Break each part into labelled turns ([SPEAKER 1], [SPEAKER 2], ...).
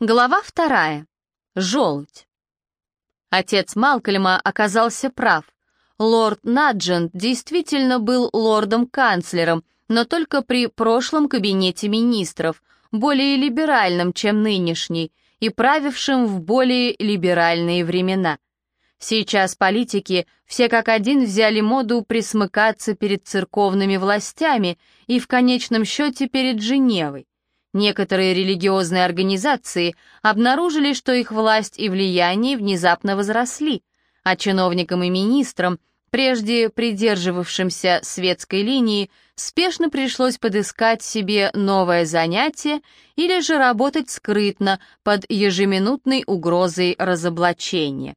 [SPEAKER 1] Глава вторая. Желудь. Отец Малкольма оказался прав. Лорд Наджент действительно был лордом-канцлером, но только при прошлом кабинете министров, более либеральном, чем нынешний, и правившим в более либеральные времена. Сейчас политики все как один взяли моду присмыкаться перед церковными властями и в конечном счете перед Женевой. Некоторые религиозные организации обнаружили, что их власть и влияние внезапно возросли, а чиновникам и министрам, прежде придерживавшимся светской линии, спешно пришлось подыскать себе новое занятие или же работать скрытно под ежеминутной угрозой разоблачения.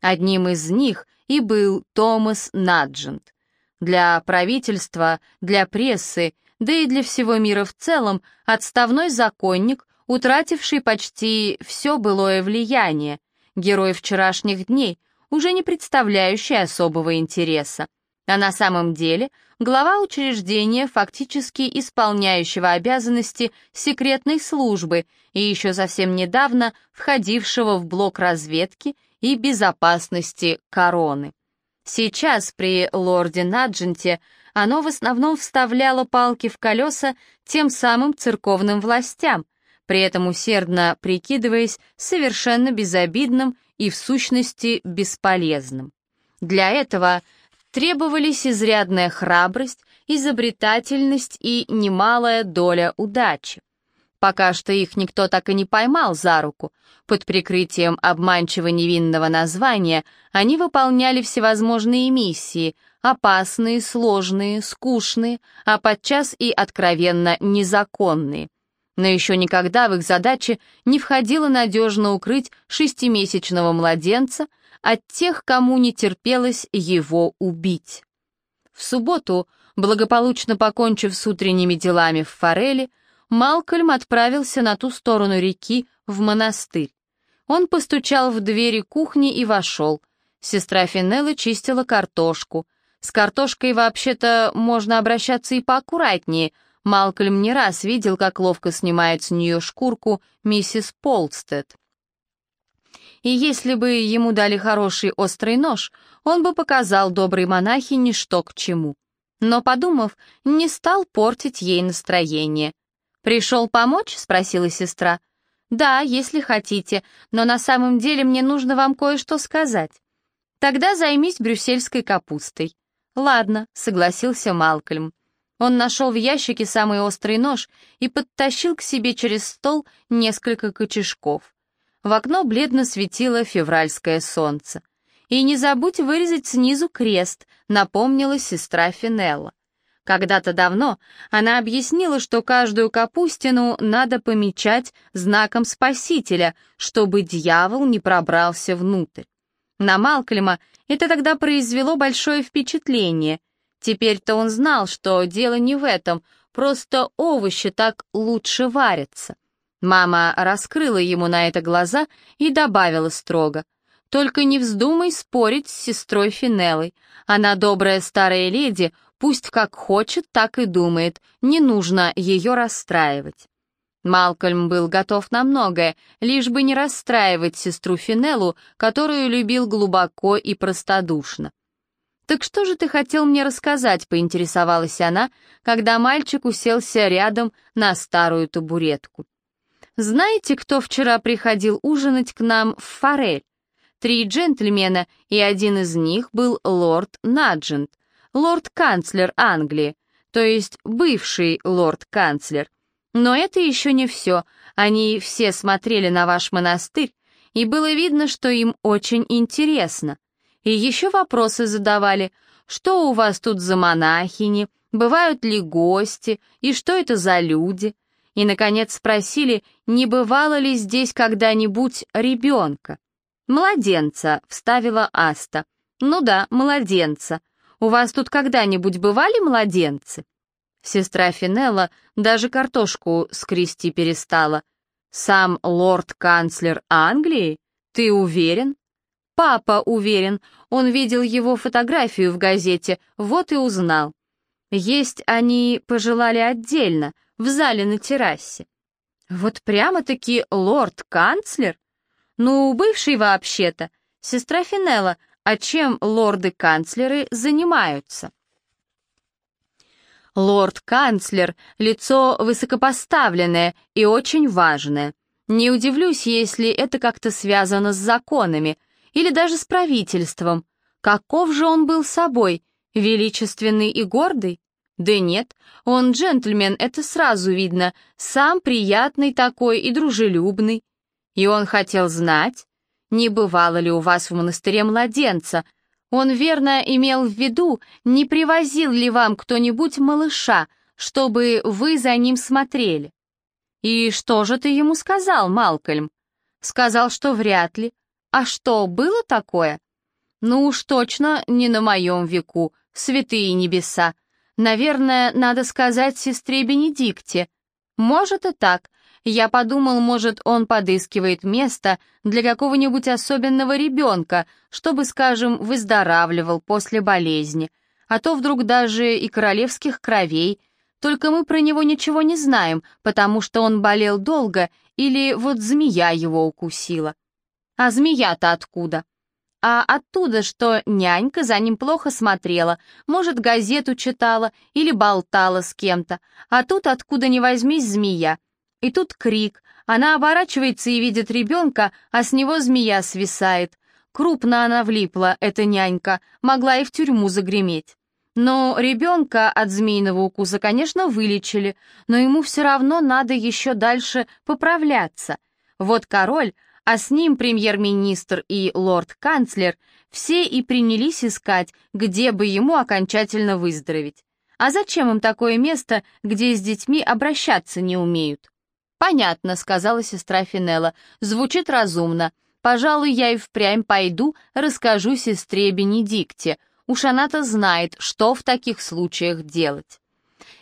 [SPEAKER 1] Одним из них и был Томас Наджент. Для правительства, для прессы да и для всего мира в целом, отставной законник, утративший почти все былое влияние, герой вчерашних дней, уже не представляющий особого интереса. А на самом деле глава учреждения, фактически исполняющего обязанности секретной службы и еще совсем недавно входившего в блок разведки и безопасности короны. Сейчас при лорде Надженте оно в основном вставляло палки в колеса тем самым церковным властям, при этом усердно прикидываясь совершенно безобидным и в сущности бесполезным. Для этого требовались изрядная храбрость, изобретательность и немалая доля удачи. Пока что их никто так и не поймал за руку. Под прикрытием обманчиво невинного названия они выполняли всевозможные миссии, опасные, сложные, скучные, а подчас и откровенно незаконные. Но еще никогда в их задачи не входило надежно укрыть шестимесячного младенца от тех, кому не терпелось его убить. В субботу, благополучно покончив с утренними делами в Форели, Малкольм отправился на ту сторону реки, в монастырь. Он постучал в двери кухни и вошел. Сестра Финелла чистила картошку. С картошкой вообще-то можно обращаться и поаккуратнее. Малкольм не раз видел, как ловко снимает с нее шкурку миссис Полстед. И если бы ему дали хороший острый нож, он бы показал доброй монахине, что к чему. Но, подумав, не стал портить ей настроение. «Пришел помочь?» — спросила сестра. «Да, если хотите, но на самом деле мне нужно вам кое-что сказать. Тогда займись брюссельской капустой». «Ладно», — согласился Малкольм. Он нашел в ящике самый острый нож и подтащил к себе через стол несколько кочешков. В окно бледно светило февральское солнце. «И не забудь вырезать снизу крест», — напомнила сестра Финелла. Когда-то давно она объяснила, что каждую капустину надо помечать знаком Спасителя, чтобы дьявол не пробрался внутрь. На Малкольма это тогда произвело большое впечатление. Теперь-то он знал, что дело не в этом, просто овощи так лучше варятся. Мама раскрыла ему на это глаза и добавила строго. «Только не вздумай спорить с сестрой Финеллой. Она добрая старая леди, Пусть как хочет, так и думает, не нужно ее расстраивать. Малкольм был готов на многое, лишь бы не расстраивать сестру Финеллу, которую любил глубоко и простодушно. «Так что же ты хотел мне рассказать?» — поинтересовалась она, когда мальчик уселся рядом на старую табуретку. «Знаете, кто вчера приходил ужинать к нам в Форель? Три джентльмена, и один из них был лорд Наджент лорд-канцлер Англии, то есть бывший лорд-канцлер. Но это еще не все, они все смотрели на ваш монастырь, и было видно, что им очень интересно. И еще вопросы задавали, что у вас тут за монахини, бывают ли гости, и что это за люди. И, наконец, спросили, не бывало ли здесь когда-нибудь ребенка. «Младенца», — вставила Аста. «Ну да, младенца. У вас тут когда-нибудь бывали младенцы?» Сестра Финелла даже картошку скрести перестала. «Сам лорд-канцлер Англии? Ты уверен?» «Папа уверен. Он видел его фотографию в газете, вот и узнал. Есть они пожелали отдельно, в зале на террасе». Вот прямо-таки лорд-канцлер? Ну, бывший вообще-то. Сестра Финелла, а чем лорды-канцлеры занимаются? Лорд-канцлер — лицо высокопоставленное и очень важное. Не удивлюсь, если это как-то связано с законами или даже с правительством. Каков же он был собой, величественный и гордый? Да нет, он джентльмен, это сразу видно, сам приятный такой и дружелюбный. И он хотел знать, не бывало ли у вас в монастыре младенца. Он верно имел в виду, не привозил ли вам кто-нибудь малыша, чтобы вы за ним смотрели. И что же ты ему сказал, Малкольм? Сказал, что вряд ли. А что, было такое? Ну уж точно не на моем веку, святые небеса. Наверное, надо сказать сестре Бенедикте. Может и так. Я подумал, может, он подыскивает место для какого-нибудь особенного ребенка, чтобы, скажем, выздоравливал после болезни. А то вдруг даже и королевских кровей. Только мы про него ничего не знаем, потому что он болел долго или вот змея его укусила. А змея-то откуда? а оттуда, что нянька за ним плохо смотрела, может, газету читала или болтала с кем-то, а тут откуда ни возьмись змея. И тут крик, она оборачивается и видит ребенка, а с него змея свисает. Крупно она влипла, эта нянька, могла и в тюрьму загреметь. Но ребенка от змеиного укуса, конечно, вылечили, но ему все равно надо еще дальше поправляться. Вот король а с ним премьер-министр и лорд-канцлер, все и принялись искать, где бы ему окончательно выздороветь. А зачем им такое место, где с детьми обращаться не умеют? «Понятно», — сказала сестра Финелла, — «звучит разумно. Пожалуй, я и впрямь пойду, расскажу сестре Бенедикте. Уж она-то знает, что в таких случаях делать.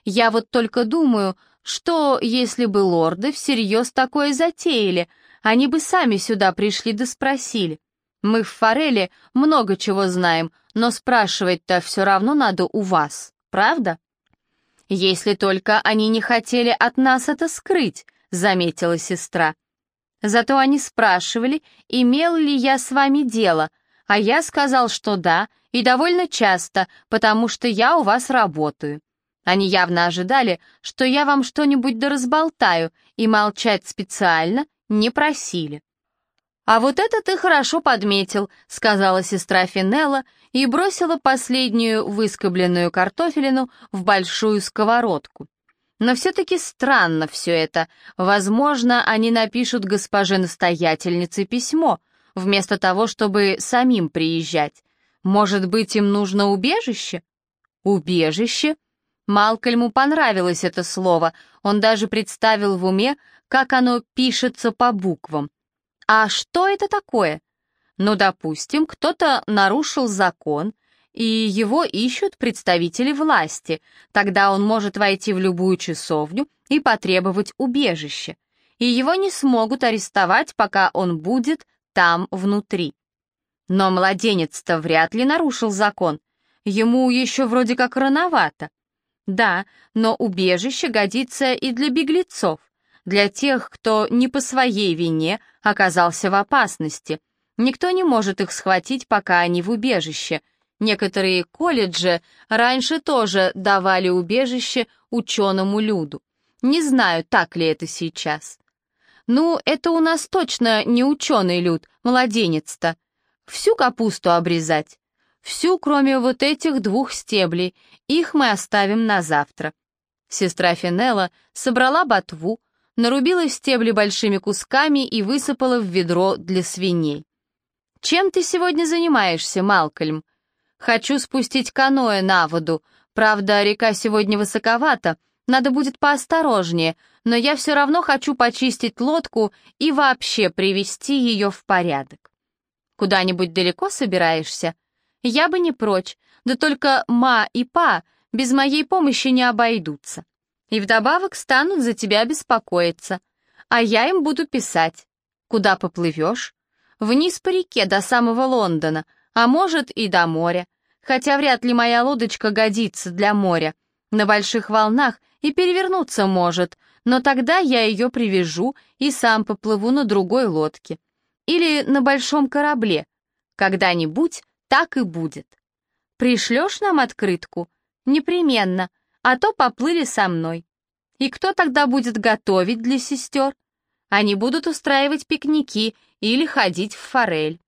[SPEAKER 1] Я вот только думаю, что, если бы лорды всерьез такое затеяли, они бы сами сюда пришли да спросили. Мы в Фореле много чего знаем, но спрашивать-то все равно надо у вас, правда? Если только они не хотели от нас это скрыть, заметила сестра. Зато они спрашивали, имел ли я с вами дело, а я сказал, что да, и довольно часто, потому что я у вас работаю. Они явно ожидали, что я вам что-нибудь да разболтаю, и молчать специально не просили. «А вот это ты хорошо подметил», — сказала сестра Финелла и бросила последнюю выскобленную картофелину в большую сковородку. Но все-таки странно все это. Возможно, они напишут госпоже настоятельнице письмо, вместо того, чтобы самим приезжать. Может быть, им нужно убежище? Убежище? Малкольму понравилось это слово, он даже представил в уме, как оно пишется по буквам. А что это такое? Ну, допустим, кто-то нарушил закон, и его ищут представители власти, тогда он может войти в любую часовню и потребовать убежище, и его не смогут арестовать, пока он будет там внутри. Но младенец-то вряд ли нарушил закон, ему еще вроде как рановато. Да, но убежище годится и для беглецов, для тех, кто не по своей вине оказался в опасности. Никто не может их схватить, пока они в убежище. Некоторые колледжи раньше тоже давали убежище ученому люду. Не знаю, так ли это сейчас. Ну, это у нас точно не ученый люд, младенец-то. Всю капусту обрезать. Всю, кроме вот этих двух стеблей, их мы оставим на завтра. Сестра Финелла собрала ботву, нарубила стебли большими кусками и высыпала в ведро для свиней. «Чем ты сегодня занимаешься, Малкольм?» «Хочу спустить каноэ на воду. Правда, река сегодня высоковата, надо будет поосторожнее, но я все равно хочу почистить лодку и вообще привести ее в порядок». «Куда-нибудь далеко собираешься?» Я бы не прочь, да только ма и па без моей помощи не обойдутся. И вдобавок станут за тебя беспокоиться. А я им буду писать. Куда поплывешь? Вниз по реке до самого Лондона, а может и до моря. Хотя вряд ли моя лодочка годится для моря. На больших волнах и перевернуться может, но тогда я ее привяжу и сам поплыву на другой лодке. Или на большом корабле. Когда-нибудь так и будет. Пришлешь нам открытку? Непременно, а то поплыли со мной. И кто тогда будет готовить для сестер? Они будут устраивать пикники или ходить в форель.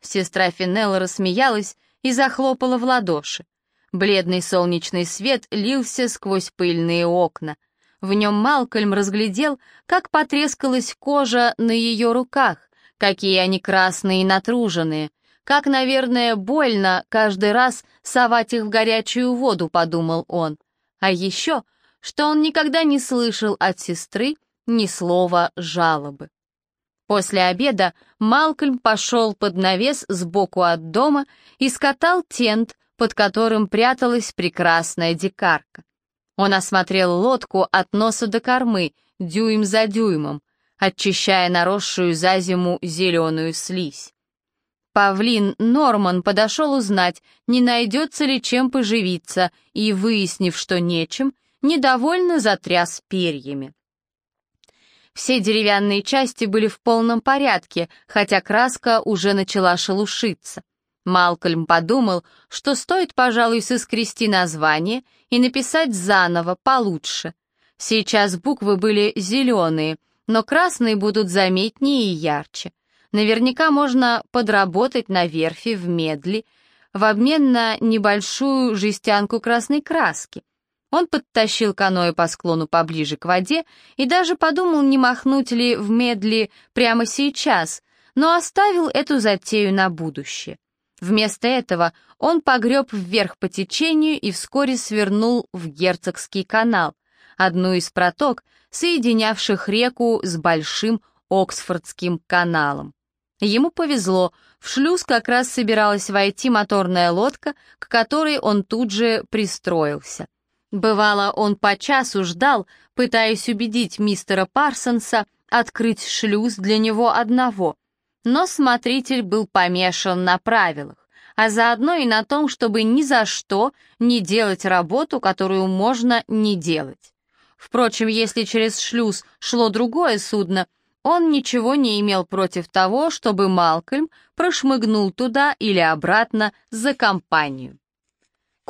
[SPEAKER 1] Сестра Финелла рассмеялась и захлопала в ладоши. Бледный солнечный свет лился сквозь пыльные окна. В нем Малкольм разглядел, как потрескалась кожа на ее руках, какие они красные и натруженные. Как, наверное, больно каждый раз совать их в горячую воду, подумал он. А еще, что он никогда не слышал от сестры ни слова жалобы. После обеда Малкольм пошел под навес сбоку от дома и скатал тент, под которым пряталась прекрасная дикарка. Он осмотрел лодку от носа до кормы, дюйм за дюймом, очищая наросшую за зиму зеленую слизь. Павлин Норман подошел узнать, не найдется ли чем поживиться, и, выяснив, что нечем, недовольно затряс перьями. Все деревянные части были в полном порядке, хотя краска уже начала шелушиться. Малкольм подумал, что стоит, пожалуй, соскрести название и написать заново, получше. Сейчас буквы были зеленые, но красные будут заметнее и ярче. Наверняка можно подработать на верфи в медли в обмен на небольшую жестянку красной краски. Он подтащил каноэ по склону поближе к воде и даже подумал, не махнуть ли в медли прямо сейчас, но оставил эту затею на будущее. Вместо этого он погреб вверх по течению и вскоре свернул в Герцогский канал, одну из проток, соединявших реку с Большим Оксфордским каналом. Ему повезло, в шлюз как раз собиралась войти моторная лодка, к которой он тут же пристроился. Бывало, он по часу ждал, пытаясь убедить мистера Парсонса открыть шлюз для него одного. Но смотритель был помешан на правилах, а заодно и на том, чтобы ни за что не делать работу, которую можно не делать. Впрочем, если через шлюз шло другое судно, он ничего не имел против того, чтобы Малкольм прошмыгнул туда или обратно за компанию.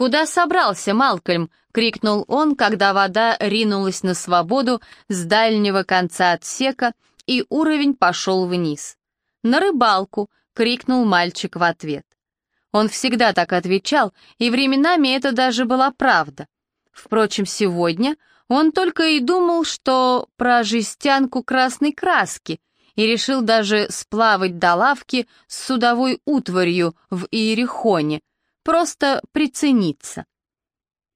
[SPEAKER 1] «Куда собрался, Малкольм?» — крикнул он, когда вода ринулась на свободу с дальнего конца отсека, и уровень пошел вниз. «На рыбалку!» — крикнул мальчик в ответ. Он всегда так отвечал, и временами это даже была правда. Впрочем, сегодня он только и думал, что про жестянку красной краски, и решил даже сплавать до лавки с судовой утварью в Иерихоне, просто прицениться.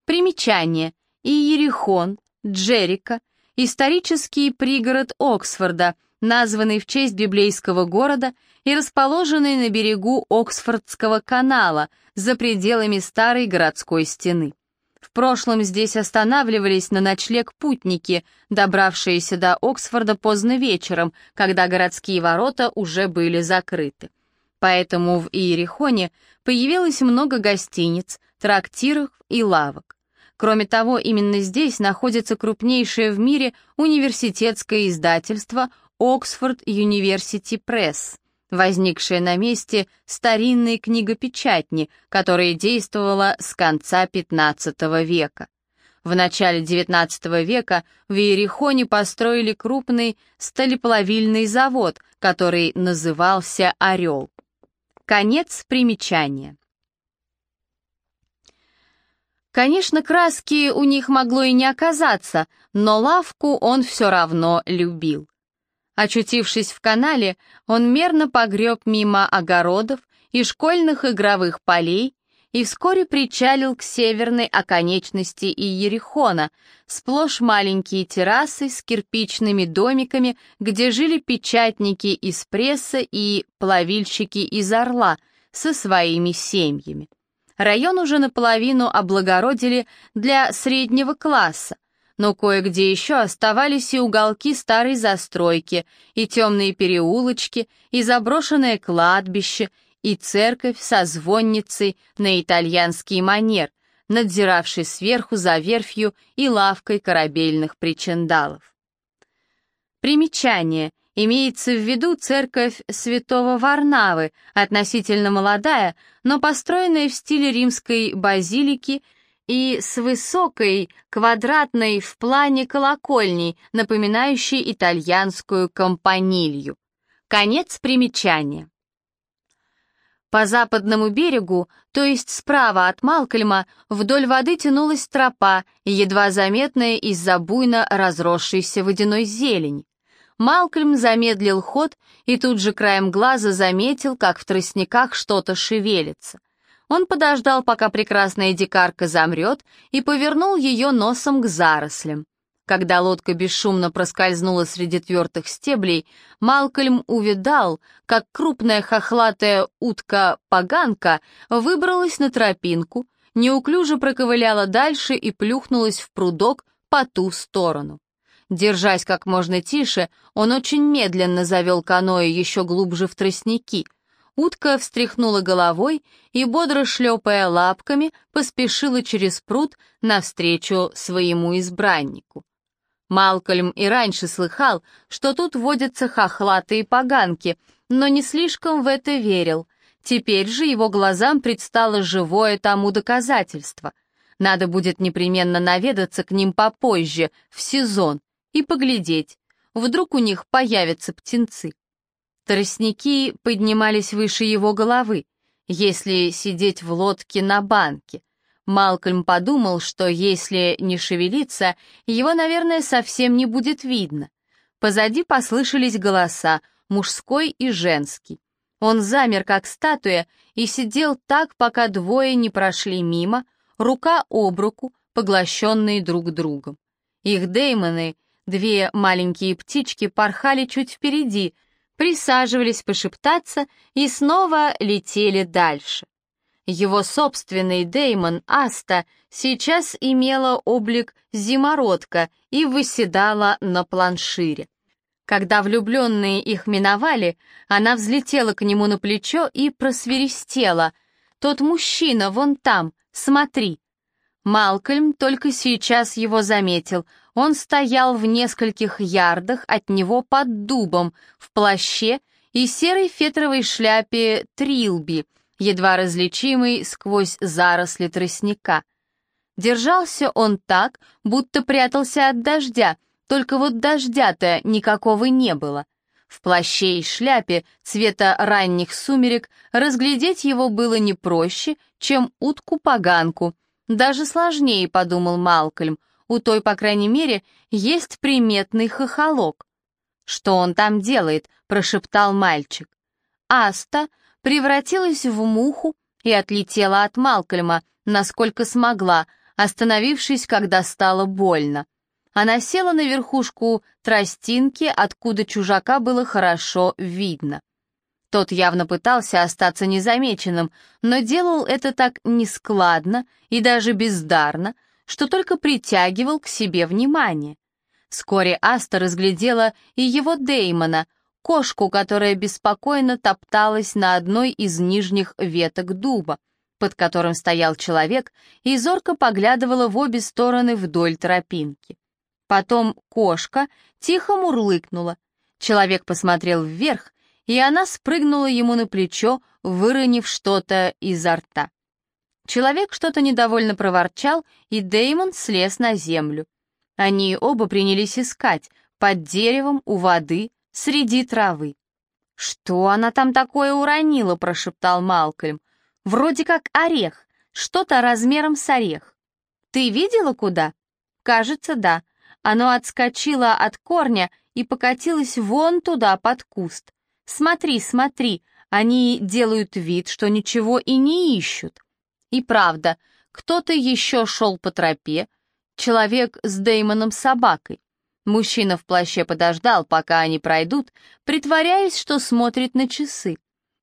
[SPEAKER 1] Примечание. Иерихон, Джерика, исторический пригород Оксфорда, названный в честь библейского города и расположенный на берегу Оксфордского канала, за пределами старой городской стены. В прошлом здесь останавливались на ночлег путники, добравшиеся до Оксфорда поздно вечером, когда городские ворота уже были закрыты. Поэтому в Иерихоне появилось много гостиниц, трактиров и лавок. Кроме того, именно здесь находится крупнейшее в мире университетское издательство Oxford University Press, возникшее на месте старинной книгопечатни, которая действовала с конца XV века. В начале XIX века в Иерихоне построили крупный сталеплавильный завод, который назывался «Орел». Конец примечания. Конечно, краски у них могло и не оказаться, но лавку он все равно любил. Очутившись в канале, он мерно погреб мимо огородов и школьных игровых полей и вскоре причалил к северной оконечности Иерихона, сплошь маленькие террасы с кирпичными домиками, где жили печатники из пресса и плавильщики из Орла со своими семьями. Район уже наполовину облагородили для среднего класса, но кое-где еще оставались и уголки старой застройки, и темные переулочки, и заброшенное кладбище, и церковь со звонницей на итальянский манер, надзиравший сверху за верфью и лавкой корабельных причиндалов. Примечание. Имеется в виду церковь святого Варнавы, относительно молодая, но построенная в стиле римской базилики и с высокой, квадратной в плане колокольней, напоминающей итальянскую кампанилью. Конец примечания. По западному берегу, то есть справа от Малкольма, вдоль воды тянулась тропа, едва заметная из-за буйно разросшейся водяной зелени. Малкольм замедлил ход и тут же краем глаза заметил, как в тростниках что-то шевелится. Он подождал, пока прекрасная дикарка замрет, и повернул ее носом к зарослям. Когда лодка бесшумно проскользнула среди твердых стеблей, Малкольм увидал, как крупная хохлатая утка-поганка выбралась на тропинку, неуклюже проковыляла дальше и плюхнулась в прудок по ту сторону. Держась как можно тише, он очень медленно завел каноэ еще глубже в тростники. Утка встряхнула головой и, бодро шлепая лапками, поспешила через пруд навстречу своему избраннику. Малкольм и раньше слыхал, что тут водятся хохлатые поганки, но не слишком в это верил. Теперь же его глазам предстало живое тому доказательство. Надо будет непременно наведаться к ним попозже, в сезон, и поглядеть. Вдруг у них появятся птенцы. Тростники поднимались выше его головы, если сидеть в лодке на банке — Малкольм подумал, что если не шевелиться, его, наверное, совсем не будет видно. Позади послышались голоса, мужской и женский. Он замер, как статуя, и сидел так, пока двое не прошли мимо, рука об руку, поглощенные друг другом. Их деймоны, две маленькие птички, порхали чуть впереди, присаживались пошептаться и снова летели дальше. Его собственный Деймон Аста сейчас имела облик зимородка и выседала на планшире. Когда влюбленные их миновали, она взлетела к нему на плечо и просверистела. «Тот мужчина вон там, смотри!» Малкольм только сейчас его заметил. Он стоял в нескольких ярдах от него под дубом, в плаще и серой фетровой шляпе Трилби — едва различимый сквозь заросли тростника. Держался он так, будто прятался от дождя, только вот дождя-то никакого не было. В плаще и шляпе цвета ранних сумерек разглядеть его было не проще, чем утку-поганку. Даже сложнее, подумал Малкольм, у той, по крайней мере, есть приметный хохолок. «Что он там делает?» — прошептал мальчик. Аста превратилась в муху и отлетела от Малкольма, насколько смогла, остановившись, когда стало больно. Она села на верхушку тростинки, откуда чужака было хорошо видно. Тот явно пытался остаться незамеченным, но делал это так нескладно и даже бездарно, что только притягивал к себе внимание. Вскоре Аста разглядела и его Деймона, кошку, которая беспокойно топталась на одной из нижних веток дуба, под которым стоял человек, и зорко поглядывала в обе стороны вдоль тропинки. Потом кошка тихо мурлыкнула. Человек посмотрел вверх, и она спрыгнула ему на плечо, выронив что-то изо рта. Человек что-то недовольно проворчал, и Деймон слез на землю. Они оба принялись искать, под деревом, у воды, среди травы. «Что она там такое уронила?» — прошептал Малкольм. «Вроде как орех, что-то размером с орех. Ты видела куда?» «Кажется, да. Оно отскочило от корня и покатилось вон туда, под куст. Смотри, смотри, они делают вид, что ничего и не ищут». И правда, кто-то еще шел по тропе, человек с Деймоном собакой. Мужчина в плаще подождал, пока они пройдут, притворяясь, что смотрит на часы.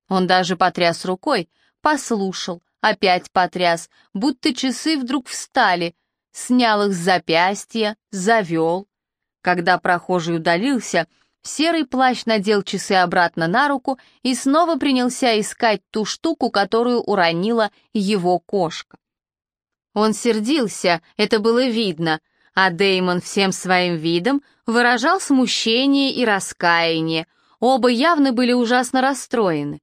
[SPEAKER 1] Он даже потряс рукой, послушал, опять потряс, будто часы вдруг встали, снял их с запястья, завел. Когда прохожий удалился, серый плащ надел часы обратно на руку и снова принялся искать ту штуку, которую уронила его кошка. Он сердился, это было видно, а Деймон всем своим видом выражал смущение и раскаяние. Оба явно были ужасно расстроены.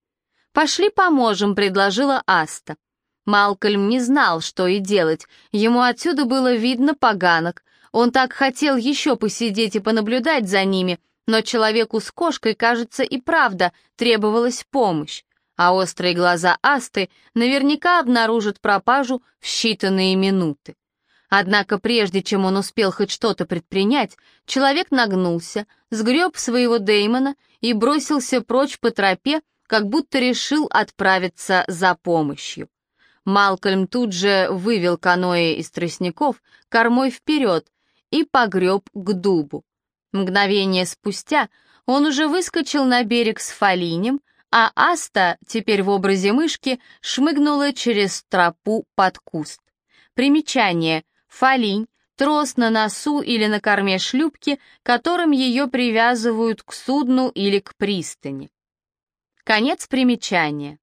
[SPEAKER 1] «Пошли поможем», — предложила Аста. Малкольм не знал, что и делать. Ему отсюда было видно поганок. Он так хотел еще посидеть и понаблюдать за ними, но человеку с кошкой, кажется, и правда требовалась помощь, а острые глаза Асты наверняка обнаружат пропажу в считанные минуты. Однако прежде чем он успел хоть что-то предпринять, человек нагнулся, сгреб своего Деймона и бросился прочь по тропе, как будто решил отправиться за помощью. Малкольм тут же вывел каноэ из тростников кормой вперед и погреб к дубу. Мгновение спустя он уже выскочил на берег с фалинем, а Аста, теперь в образе мышки, шмыгнула через тропу под куст. Примечание. Фалинь — трос на носу или на корме шлюпки, которым ее привязывают к судну или к пристани. Конец примечания.